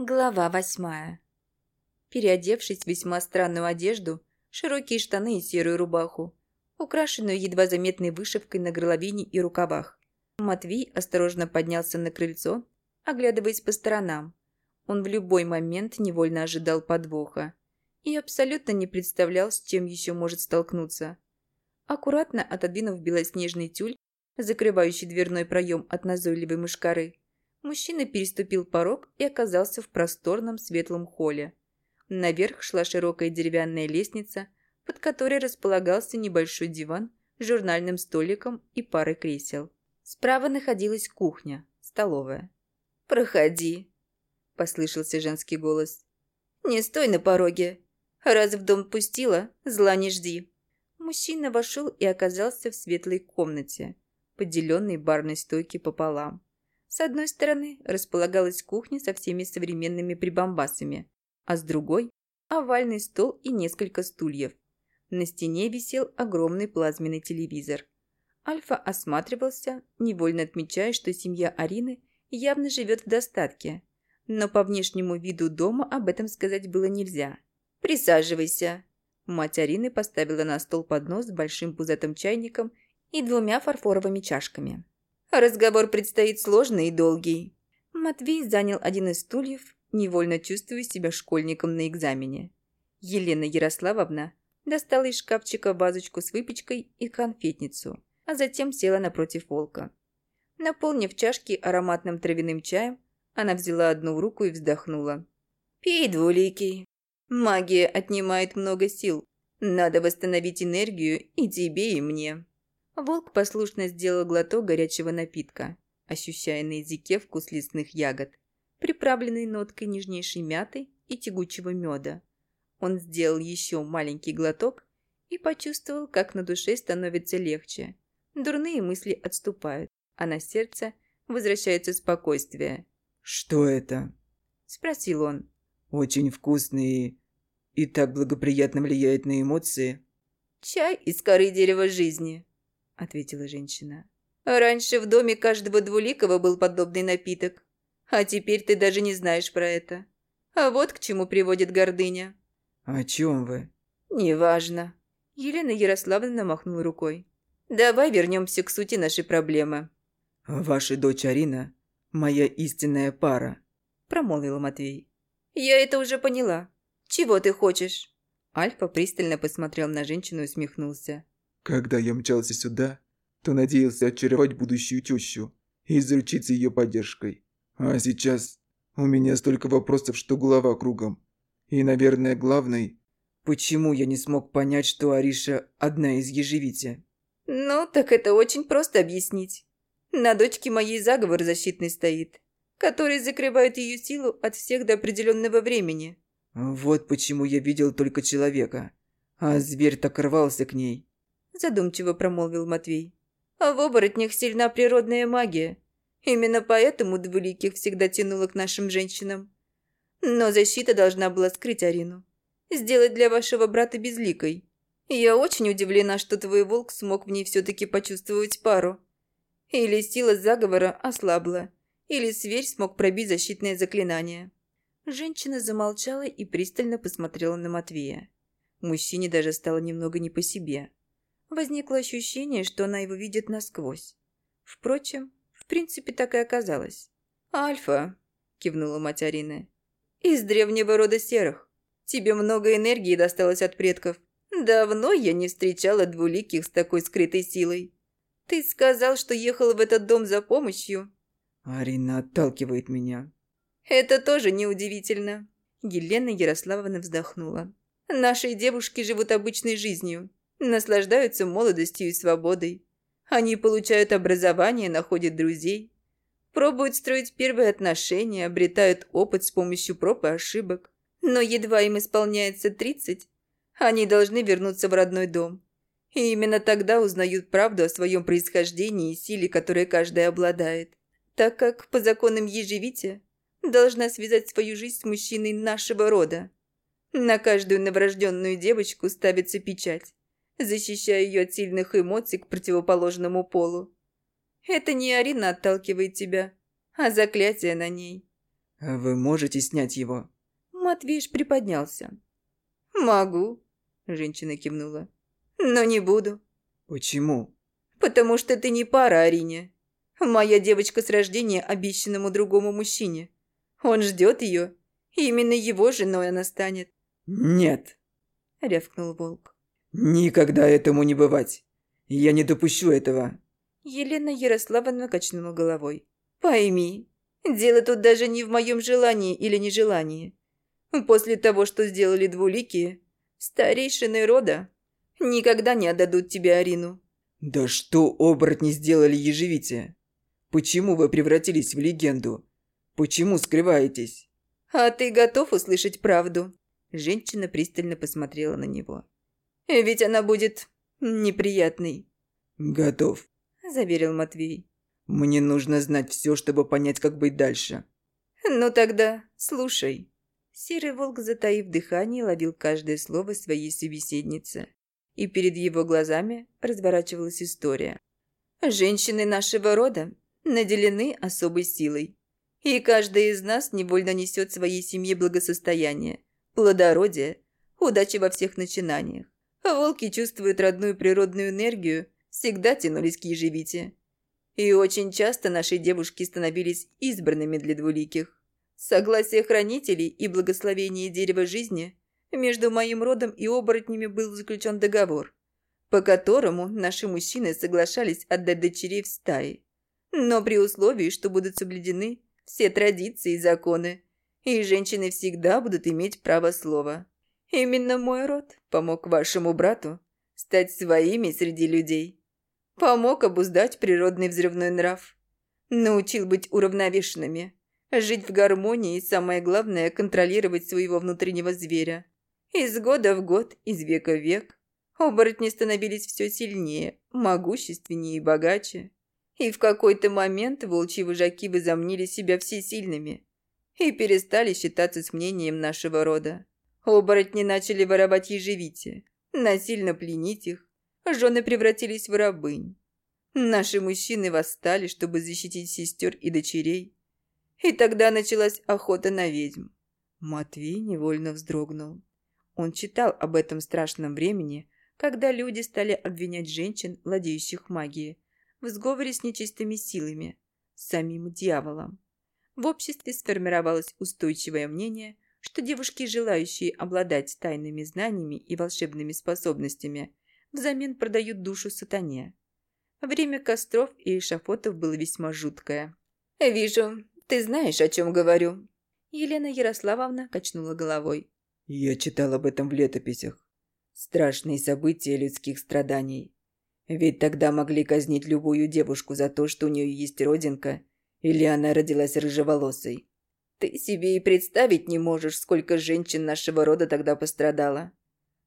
Глава восьмая. Переодевшись в весьма странную одежду, широкие штаны и серую рубаху, украшенную едва заметной вышивкой на горловине и рукавах, Матвей осторожно поднялся на крыльцо, оглядываясь по сторонам. Он в любой момент невольно ожидал подвоха и абсолютно не представлял, с чем еще может столкнуться. Аккуратно отодвинув белоснежный тюль, закрывающий дверной проем от назойливой мышкары, Мужчина переступил порог и оказался в просторном светлом холле. Наверх шла широкая деревянная лестница, под которой располагался небольшой диван с журнальным столиком и парой кресел. Справа находилась кухня, столовая. «Проходи», – послышался женский голос. «Не стой на пороге. Раз в дом пустила, зла не жди». Мужчина вошел и оказался в светлой комнате, поделенной барной стойки пополам. С одной стороны располагалась кухня со всеми современными прибамбасами, а с другой – овальный стол и несколько стульев. На стене висел огромный плазменный телевизор. Альфа осматривался, невольно отмечая, что семья Арины явно живет в достатке. Но по внешнему виду дома об этом сказать было нельзя. «Присаживайся». Мать Арины поставила на стол поднос с большим пузатым чайником и двумя фарфоровыми чашками. Разговор предстоит сложный и долгий». Матвей занял один из стульев, невольно чувствуя себя школьником на экзамене. Елена Ярославовна достала из шкафчика вазочку с выпечкой и конфетницу, а затем села напротив волка. Наполнив чашки ароматным травяным чаем, она взяла одну в руку и вздохнула. «Пей, двуликий. Магия отнимает много сил. Надо восстановить энергию и тебе, и мне». Волк послушно сделал глоток горячего напитка, ощущая на языке вкус лесных ягод, приправленный ноткой нежнейшей мяты и тягучего меда. Он сделал еще маленький глоток и почувствовал, как на душе становится легче. Дурные мысли отступают, а на сердце возвращается спокойствие. «Что это?» – спросил он. «Очень вкусный и... и так благоприятно влияет на эмоции». «Чай из коры дерева жизни», ответила женщина. «Раньше в доме каждого двуликого был подобный напиток, а теперь ты даже не знаешь про это. А вот к чему приводит гордыня». «О чем вы?» «Неважно». Елена Ярославовна махнула рукой. «Давай вернемся к сути нашей проблемы». «Ваша дочь Арина – моя истинная пара», – промолвил Матвей. «Я это уже поняла. Чего ты хочешь?» Альфа пристально посмотрел на женщину и усмехнулся. Когда я мчался сюда, то надеялся очаровать будущую тещу и заручиться ее поддержкой. А сейчас у меня столько вопросов, что голова кругом. И, наверное, главный... Почему я не смог понять, что Ариша одна из ежевити? Ну, так это очень просто объяснить. На дочке моей заговор защитный стоит, который закрывает ее силу от всех до определенного времени. Вот почему я видел только человека, а зверь так рвался к ней задумчиво промолвил Матвей. «А в оборотнях сильна природная магия. Именно поэтому двуликих всегда тянуло к нашим женщинам. Но защита должна была скрыть Арину. Сделать для вашего брата безликой. Я очень удивлена, что твой волк смог в ней все-таки почувствовать пару. Или сила заговора ослабла, или зверь смог пробить защитное заклинание». Женщина замолчала и пристально посмотрела на Матвея. Мужчине даже стало немного не по себе. Возникло ощущение, что она его видит насквозь. Впрочем, в принципе, так и оказалось. «Альфа», – кивнула мать Арины, – «из древнего рода серых. Тебе много энергии досталось от предков. Давно я не встречала двуликих с такой скрытой силой. Ты сказал, что ехал в этот дом за помощью». «Арина отталкивает меня». «Это тоже неудивительно». Елена Ярославовна вздохнула. «Наши девушки живут обычной жизнью наслаждаются молодостью и свободой. Они получают образование, находят друзей, пробуют строить первые отношения, обретают опыт с помощью проб и ошибок. Но едва им исполняется 30, они должны вернуться в родной дом. И именно тогда узнают правду о своем происхождении и силе, которой каждый обладает. Так как, по законам ежевития, должна связать свою жизнь с мужчиной нашего рода. На каждую новорожденную девочку ставится печать защищая ее от сильных эмоций к противоположному полу. Это не Арина отталкивает тебя, а заклятие на ней. Вы можете снять его? Матвеиш приподнялся. «Могу», – женщина кивнула. «Но не буду». Почему? «Потому что ты не пара Арине. Моя девочка с рождения обещанному другому мужчине. Он ждет ее, именно его женой она станет». Нет, – рявкнул волк. Никогда этому не бывать. Я не допущу этого. Елена Ярославовна качнула головой. «Пойми, дело тут даже не в моем желании или нежелании. После того, что сделали двуликие, старейшины рода никогда не отдадут тебе Арину». Да что оборотни сделали ежевите? Почему вы превратились в легенду? Почему скрываетесь? «А ты готов услышать правду?» Женщина пристально посмотрела на него. «Ведь она будет неприятной». Готов, заверил Матвей. Мне нужно знать все, чтобы понять, как быть дальше. «Ну тогда слушай». Серый волк, затаив дыхание, ловил каждое слово своей собеседницы. И перед его глазами разворачивалась история. «Женщины нашего рода наделены особой силой. И каждая из нас невольно несет своей семье благосостояние, плодородие, удачи во всех начинаниях. Волки чувствуют родную природную энергию, всегда тянулись к ежевите. И очень часто наши девушки становились избранными для двуликих. Согласие хранителей и благословение дерева жизни между моим родом и оборотнями был заключен договор, по которому наши мужчины соглашались отдать дочерей в стаи. Но при условии, что будут соблюдены все традиции и законы, и женщины всегда будут иметь право слова. Именно мой род помог вашему брату стать своими среди людей. Помог обуздать природный взрывной нрав. Научил быть уравновешенными – Жить в гармонии и, самое главное, контролировать своего внутреннего зверя. Из года в год, из века в век, оборотни становились все сильнее, могущественнее и богаче. И в какой-то момент волчьи вожаки возомнили себя всесильными и перестали считаться с мнением нашего рода. Оборотни начали воровать ежевите, насильно пленить их, жены превратились в рабынь. Наши мужчины восстали, чтобы защитить сестер и дочерей, и тогда началась охота на ведьм. Матвей невольно вздрогнул. Он читал об этом страшном времени, когда люди стали обвинять женщин, владеющих магией, в сговоре с нечистыми силами, самим дьяволом. В обществе сформировалось устойчивое мнение, что девушки, желающие обладать тайными знаниями и волшебными способностями, взамен продают душу сатане. Время костров и эшафотов было весьма жуткое. «Вижу, ты знаешь, о чем говорю?» Елена Ярославовна качнула головой. «Я читал об этом в летописях. Страшные события людских страданий. Ведь тогда могли казнить любую девушку за то, что у нее есть родинка, или она родилась рыжеволосой. Ты себе и представить не можешь, сколько женщин нашего рода тогда пострадало.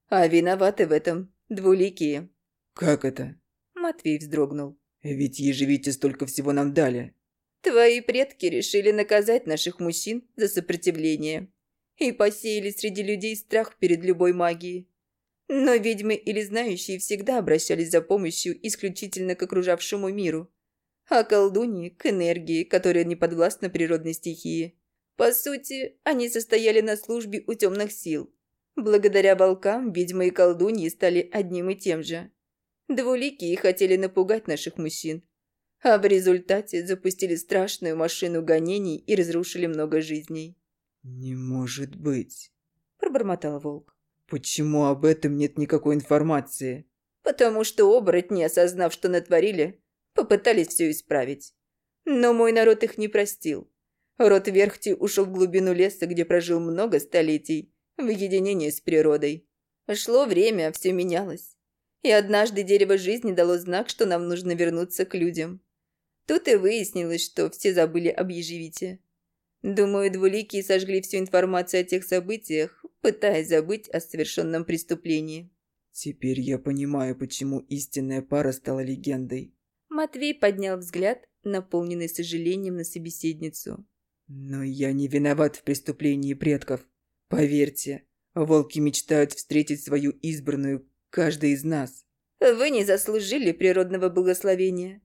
А виноваты в этом двуликие». «Как это?» Матвей вздрогнул. «Ведь ежевите столько всего нам дали». Твои предки решили наказать наших мужчин за сопротивление и посеяли среди людей страх перед любой магией. Но ведьмы или знающие всегда обращались за помощью исключительно к окружавшему миру, а колдуньи – к энергии, которая не подвластна природной стихии. По сути, они состояли на службе у темных сил. Благодаря волкам ведьмы и колдуньи стали одним и тем же. Двуликие хотели напугать наших мужчин, а в результате запустили страшную машину гонений и разрушили много жизней. «Не может быть», – пробормотал волк. «Почему об этом нет никакой информации?» «Потому что оборотни, осознав, что натворили, попытались все исправить. Но мой народ их не простил. Род Верхти ушел в глубину леса, где прожил много столетий, в единении с природой. Шло время, все менялось. И однажды дерево жизни дало знак, что нам нужно вернуться к людям. Тут и выяснилось, что все забыли об ежевите. Думаю, двуликие сожгли всю информацию о тех событиях, пытаясь забыть о совершенном преступлении. Теперь я понимаю, почему истинная пара стала легендой. Матвей поднял взгляд, наполненный сожалением на собеседницу. Но я не виноват в преступлении предков. Поверьте, волки мечтают встретить свою избранную, каждый из нас. Вы не заслужили природного благословения.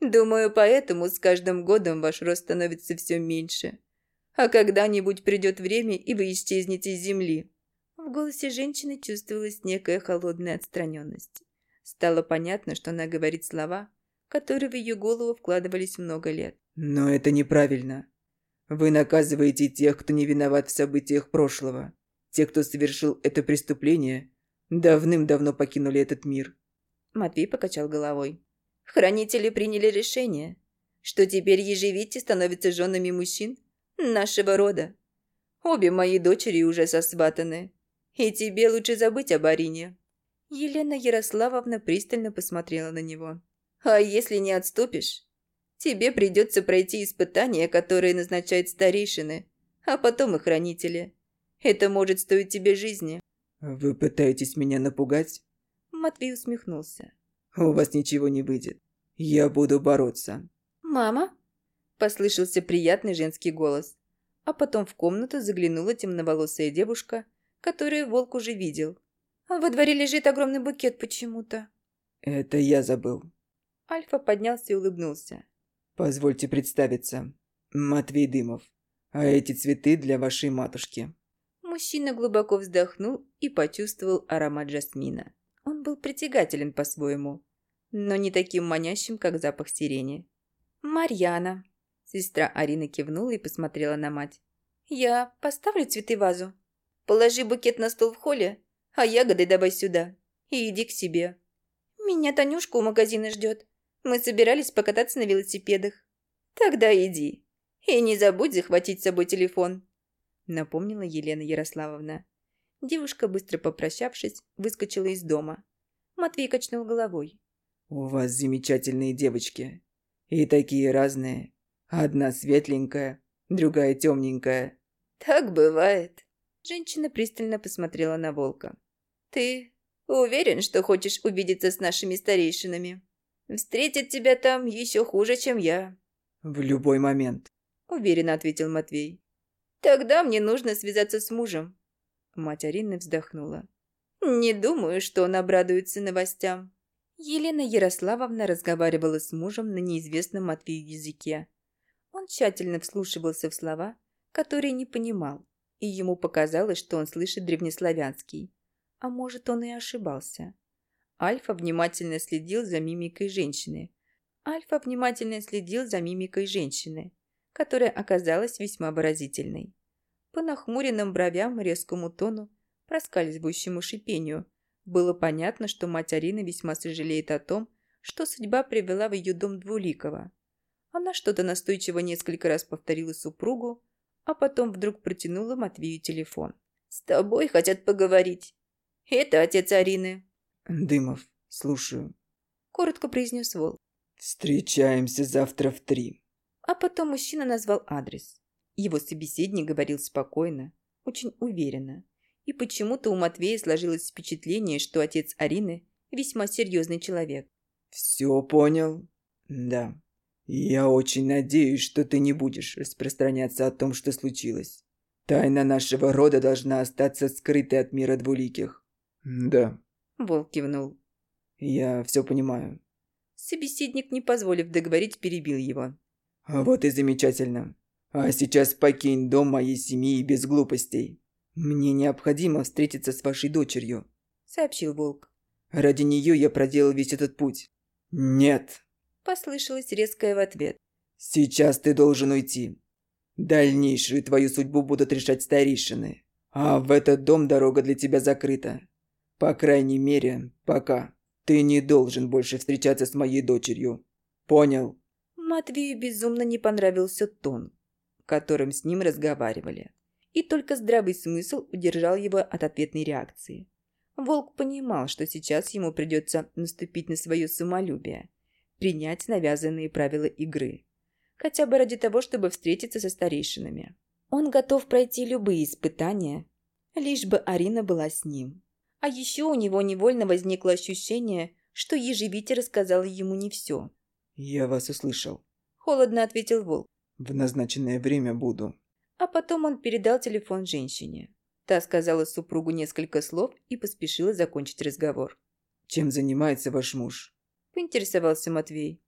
Думаю, поэтому с каждым годом ваш рост становится все меньше. А когда-нибудь придет время, и вы исчезнете с земли». В голосе женщины чувствовалась некая холодная отстраненность. Стало понятно, что она говорит слова, которые в ее голову вкладывались много лет. «Но это неправильно. Вы наказываете тех, кто не виноват в событиях прошлого. Те, кто совершил это преступление, давным-давно покинули этот мир». Матвей покачал головой. «Хранители приняли решение, что теперь ежевите становятся женами мужчин нашего рода. Обе мои дочери уже сосватаны, и тебе лучше забыть об Арине». Елена Ярославовна пристально посмотрела на него. «А если не отступишь, тебе придется пройти испытания, которые назначают старейшины, а потом и хранители. Это может стоить тебе жизни». «Вы пытаетесь меня напугать?» Матвей усмехнулся. «У вас ничего не выйдет. Я буду бороться». «Мама?» Послышался приятный женский голос. А потом в комнату заглянула темноволосая девушка, которую волк уже видел. «Во дворе лежит огромный букет почему-то». «Это я забыл». Альфа поднялся и улыбнулся. «Позвольте представиться. Матвей Дымов. А эти цветы для вашей матушки». Мужчина глубоко вздохнул и почувствовал аромат жасмина. Он был притягателен по-своему, но не таким манящим, как запах сирени. «Марьяна». Сестра Арина кивнула и посмотрела на мать. «Я поставлю цветы в вазу. Положи букет на стол в холле, а ягоды давай сюда. И иди к себе». «Меня Танюшка у магазина ждет. Мы собирались покататься на велосипедах». «Тогда иди. И не забудь захватить с собой телефон» напомнила Елена Ярославовна. Девушка, быстро попрощавшись, выскочила из дома. Матвей качнул головой. «У вас замечательные девочки. И такие разные. Одна светленькая, другая темненькая». «Так бывает». Женщина пристально посмотрела на волка. «Ты уверен, что хочешь увидеться с нашими старейшинами? Встретят тебя там еще хуже, чем я». «В любой момент», — уверенно ответил Матвей. Тогда мне нужно связаться с мужем». Мать Арины вздохнула. «Не думаю, что он обрадуется новостям». Елена Ярославовна разговаривала с мужем на неизвестном Матвею языке. Он тщательно вслушивался в слова, которые не понимал, и ему показалось, что он слышит древнеславянский. А может, он и ошибался. Альфа внимательно следил за мимикой женщины. Альфа внимательно следил за мимикой женщины которая оказалась весьма выразительной. По нахмуренным бровям, резкому тону, проскальзывающему шипению, было понятно, что мать Арины весьма сожалеет о том, что судьба привела в ее дом Двуликова. Она что-то настойчиво несколько раз повторила супругу, а потом вдруг протянула Матвею телефон. «С тобой хотят поговорить. Это отец Арины». «Дымов, слушаю», — коротко произнес Волк. «Встречаемся завтра в три». А потом мужчина назвал адрес. Его собеседник говорил спокойно, очень уверенно. И почему-то у Матвея сложилось впечатление, что отец Арины весьма серьезный человек. «Все понял?» «Да. Я очень надеюсь, что ты не будешь распространяться о том, что случилось. Тайна нашего рода должна остаться скрытой от мира двуликих». «Да». Волк кивнул. «Я все понимаю». Собеседник, не позволив договорить, перебил его. «Вот и замечательно. А сейчас покинь дом моей семьи без глупостей. Мне необходимо встретиться с вашей дочерью», — сообщил Волк. «Ради нее я проделал весь этот путь». «Нет», — послышалось резкое в ответ. «Сейчас ты должен уйти. Дальнейшую твою судьбу будут решать старейшины. А в этот дом дорога для тебя закрыта. По крайней мере, пока. Ты не должен больше встречаться с моей дочерью. Понял?» Матвею безумно не понравился тон, которым с ним разговаривали. И только здравый смысл удержал его от ответной реакции. Волк понимал, что сейчас ему придется наступить на свое самолюбие, принять навязанные правила игры. Хотя бы ради того, чтобы встретиться со старейшинами. Он готов пройти любые испытания, лишь бы Арина была с ним. А еще у него невольно возникло ощущение, что ежевите рассказала ему не все. «Я вас услышал», — холодно ответил Волк. «В назначенное время буду». А потом он передал телефон женщине. Та сказала супругу несколько слов и поспешила закончить разговор. «Чем занимается ваш муж?» — поинтересовался Матвей.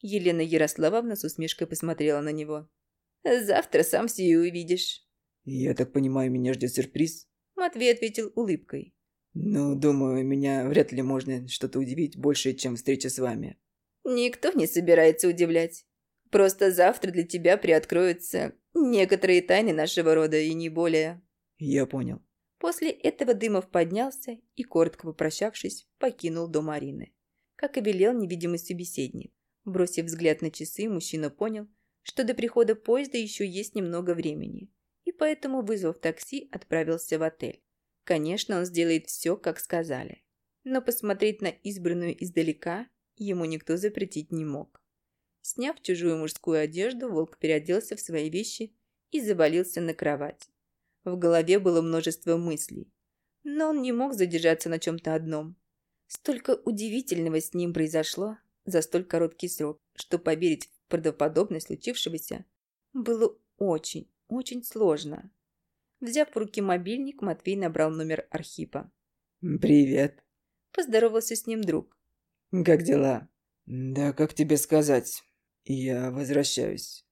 Елена Ярославовна с усмешкой посмотрела на него. Завтра сам все и увидишь». «Я так понимаю, меня ждет сюрприз?» Матвей ответил улыбкой. «Ну, думаю, меня вряд ли можно что-то удивить больше, чем встреча с вами». «Никто не собирается удивлять. Просто завтра для тебя приоткроются некоторые тайны нашего рода и не более». «Я понял». После этого Дымов поднялся и, коротко попрощавшись, покинул дом Арины. Как и велел невидимый собеседник. Бросив взгляд на часы, мужчина понял, что до прихода поезда еще есть немного времени, и поэтому, вызвав такси, отправился в отель. Конечно, он сделает все, как сказали. Но посмотреть на избранную издалека ему никто запретить не мог. Сняв чужую мужскую одежду, волк переоделся в свои вещи и завалился на кровать. В голове было множество мыслей, но он не мог задержаться на чем-то одном. Столько удивительного с ним произошло за столь короткий срок, что поверить в правдоподобность случившегося было очень, очень сложно. Взяв в руки мобильник, Матвей набрал номер Архипа. «Привет», – поздоровался с ним друг. «Как дела?» «Да как тебе сказать? Я возвращаюсь.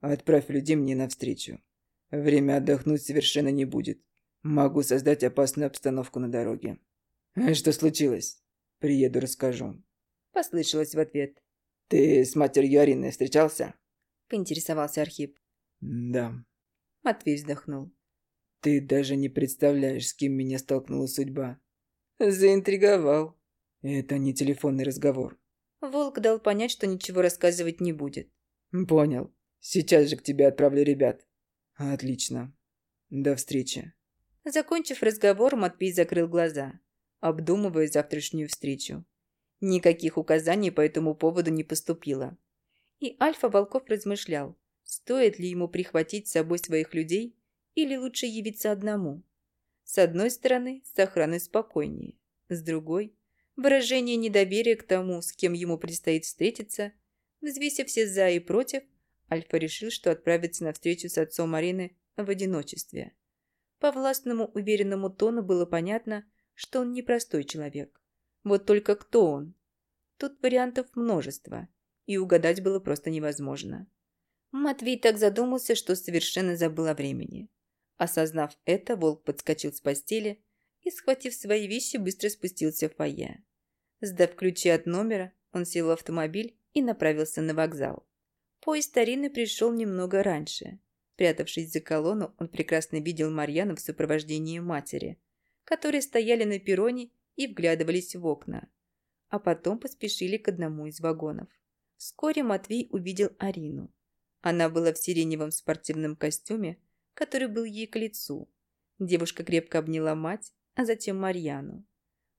Отправь людей мне навстречу. Время отдохнуть совершенно не будет. Могу создать опасную обстановку на дороге. Что случилось? Приеду, расскажу. Послышалось в ответ. Ты с матерью Арины встречался? Поинтересовался Архип. Да. Матвей вздохнул. Ты даже не представляешь, с кем меня столкнула судьба. Заинтриговал. Это не телефонный разговор. Волк дал понять, что ничего рассказывать не будет. Понял. Сейчас же к тебе отправлю ребят. Отлично. До встречи. Закончив разговор, Матвей закрыл глаза, обдумывая завтрашнюю встречу. Никаких указаний по этому поводу не поступило. И Альфа Волков размышлял, стоит ли ему прихватить с собой своих людей или лучше явиться одному. С одной стороны, с охраной спокойнее. С другой, выражение недоверия к тому, с кем ему предстоит встретиться, взвесив все «за» и «против», Альфа решил, что отправится на встречу с отцом Марины в одиночестве. По властному уверенному тону было понятно, что он непростой человек. Вот только кто он? Тут вариантов множество, и угадать было просто невозможно. Матвей так задумался, что совершенно забыл о времени. Осознав это, волк подскочил с постели и, схватив свои вещи, быстро спустился в фойе. Сдав ключи от номера, он сел в автомобиль и направился на вокзал. Поезд старины пришел немного раньше. Прятавшись за колонну, он прекрасно видел Марьяну в сопровождении матери, которые стояли на перроне и вглядывались в окна. А потом поспешили к одному из вагонов. Вскоре Матвей увидел Арину. Она была в сиреневом спортивном костюме, который был ей к лицу. Девушка крепко обняла мать, а затем Марьяну.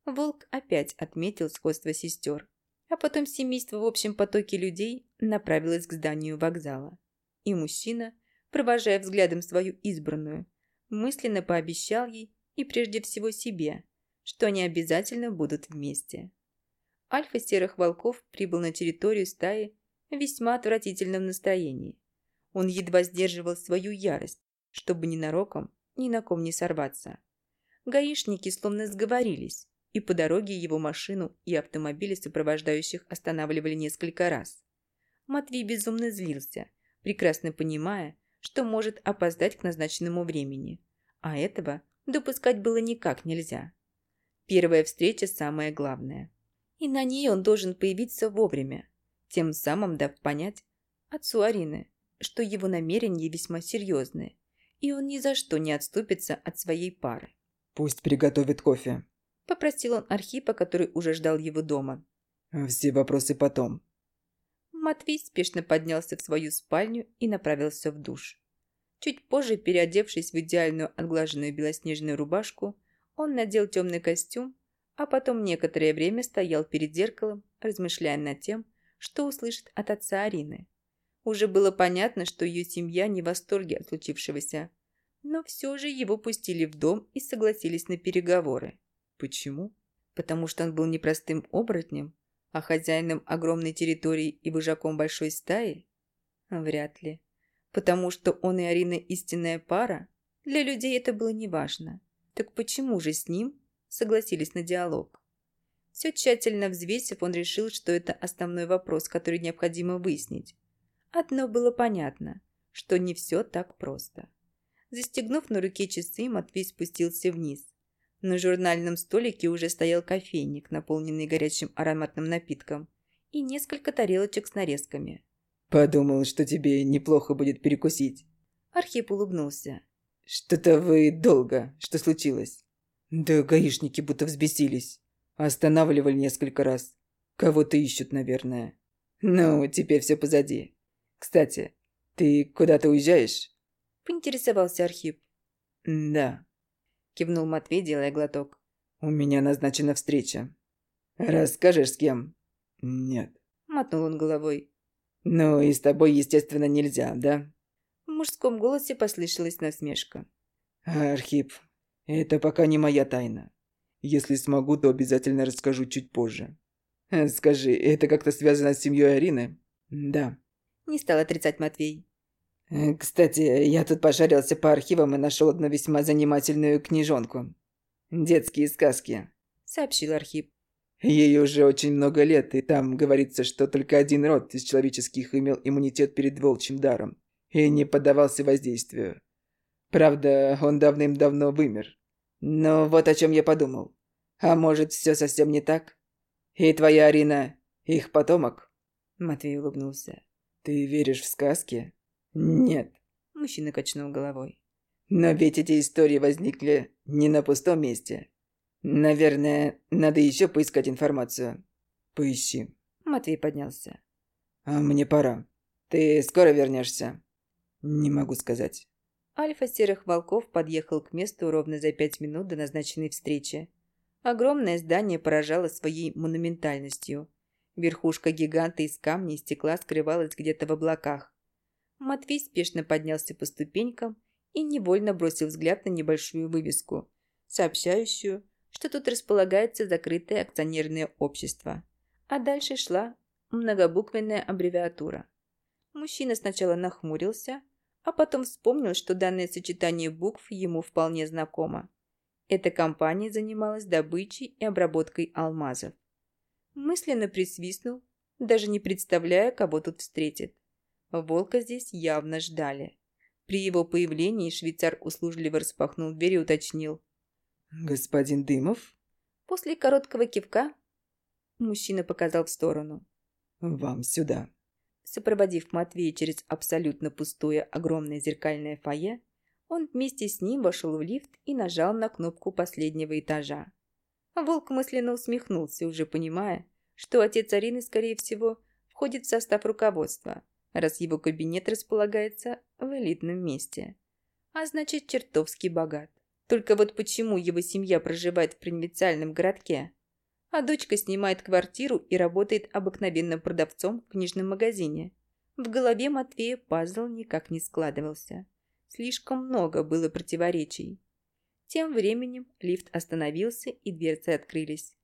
Волк опять отметил сходство сестер. А потом семейство в общем потоке людей направилось к зданию вокзала. И мужчина, провожая взглядом свою избранную, мысленно пообещал ей и прежде всего себе, что они обязательно будут вместе. Альфа серых волков прибыл на территорию стаи в весьма отвратительном настроении. Он едва сдерживал свою ярость, чтобы ненароком ни на ком не сорваться. Гаишники словно сговорились, и по дороге его машину и автомобили сопровождающих останавливали несколько раз. Матвей безумно злился, прекрасно понимая, что может опоздать к назначенному времени, а этого допускать было никак нельзя. Первая встреча самое главное. И на ней он должен появиться вовремя, тем самым дав понять отцу Арины, что его намерения весьма серьезные, и он ни за что не отступится от своей пары. «Пусть приготовит кофе», – попросил он Архипа, который уже ждал его дома. «Все вопросы потом». Матвей спешно поднялся в свою спальню и направился в душ. Чуть позже, переодевшись в идеальную отглаженную белоснежную рубашку, он надел темный костюм, а потом некоторое время стоял перед зеркалом, размышляя над тем, что услышит от отца Арины. Уже было понятно, что ее семья не в восторге от случившегося, но все же его пустили в дом и согласились на переговоры. Почему? Потому что он был не простым оборотнем, а хозяином огромной территории и выжаком большой стаи? Вряд ли. Потому что он и Арина истинная пара? Для людей это было неважно. Так почему же с ним согласились на диалог? Все тщательно взвесив, он решил, что это основной вопрос, который необходимо выяснить. Одно было понятно, что не все так просто. Застегнув на руке часы, Матвей спустился вниз. На журнальном столике уже стоял кофейник, наполненный горячим ароматным напитком, и несколько тарелочек с нарезками. «Подумал, что тебе неплохо будет перекусить». Архип улыбнулся. «Что-то вы долго. Что случилось?» «Да гаишники будто взбесились. Останавливали несколько раз. Кого-то ищут, наверное. Ну, теперь все позади. Кстати, ты куда-то уезжаешь?» Поинтересовался Архип. «Да», – кивнул Матвей, делая глоток. «У меня назначена встреча. Расскажешь, с кем?» «Нет», – мотнул он головой. «Ну и с тобой, естественно, нельзя, да?» В мужском голосе послышалась насмешка. «Архип, это пока не моя тайна. Если смогу, то обязательно расскажу чуть позже. Скажи, это как-то связано с семьей Арины?» «Да». Не стал отрицать Матвей. Э, кстати, я тут пошарился по архивам и нашел одну весьма занимательную книжонку. «Детские сказки», — сообщил Архип. Ей уже очень много лет, и там говорится, что только один род из человеческих имел иммунитет перед волчьим даром и не поддавался воздействию. Правда, он давным-давно вымер. Но вот о чем я подумал. А может, все совсем не так? И твоя Арина их потомок? Матвей улыбнулся. Ты веришь в сказки? «Нет», – мужчина качнул головой. «Но ведь эти истории возникли не на пустом месте. Наверное, надо еще поискать информацию. Поищи». Матвей поднялся. «А мне пора. Ты скоро вернешься?» «Не могу сказать». Альфа Серых Волков подъехал к месту ровно за пять минут до назначенной встречи. Огромное здание поражало своей монументальностью. Верхушка гиганта из камня и стекла скрывалась где-то в облаках. Матвей спешно поднялся по ступенькам и невольно бросил взгляд на небольшую вывеску, сообщающую, что тут располагается закрытое акционерное общество. А дальше шла многобуквенная аббревиатура. Мужчина сначала нахмурился, а потом вспомнил, что данное сочетание букв ему вполне знакомо. Эта компания занималась добычей и обработкой алмазов. Мысленно присвистнул, даже не представляя, кого тут встретит. Волка здесь явно ждали. При его появлении швейцар услужливо распахнул дверь и уточнил. «Господин Дымов?» После короткого кивка мужчина показал в сторону. «Вам сюда». Сопроводив Матвея через абсолютно пустое огромное зеркальное фойе, он вместе с ним вошел в лифт и нажал на кнопку последнего этажа. Волк мысленно усмехнулся, уже понимая, что отец Арины, скорее всего, входит в состав руководства – раз его кабинет располагается в элитном месте. А значит, чертовски богат. Только вот почему его семья проживает в провинциальном городке? А дочка снимает квартиру и работает обыкновенным продавцом в книжном магазине. В голове Матвея пазл никак не складывался. Слишком много было противоречий. Тем временем лифт остановился и дверцы открылись.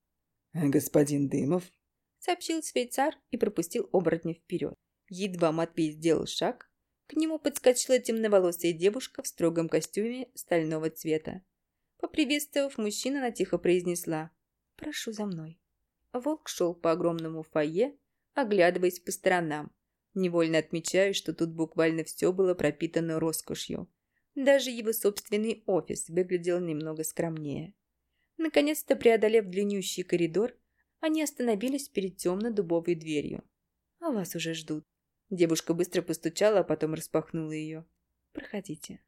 «Господин Дымов», — сообщил швейцар и пропустил оборотня вперед. Едва Матвей сделал шаг, к нему подскочила темноволосая девушка в строгом костюме стального цвета. Поприветствовав мужчину, она тихо произнесла «Прошу за мной». Волк шел по огромному фойе, оглядываясь по сторонам, невольно отмечая, что тут буквально все было пропитано роскошью. Даже его собственный офис выглядел немного скромнее. Наконец-то преодолев длиннющий коридор, они остановились перед темно-дубовой дверью. «А вас уже ждут», Девушка быстро постучала, а потом распахнула ее. «Проходите».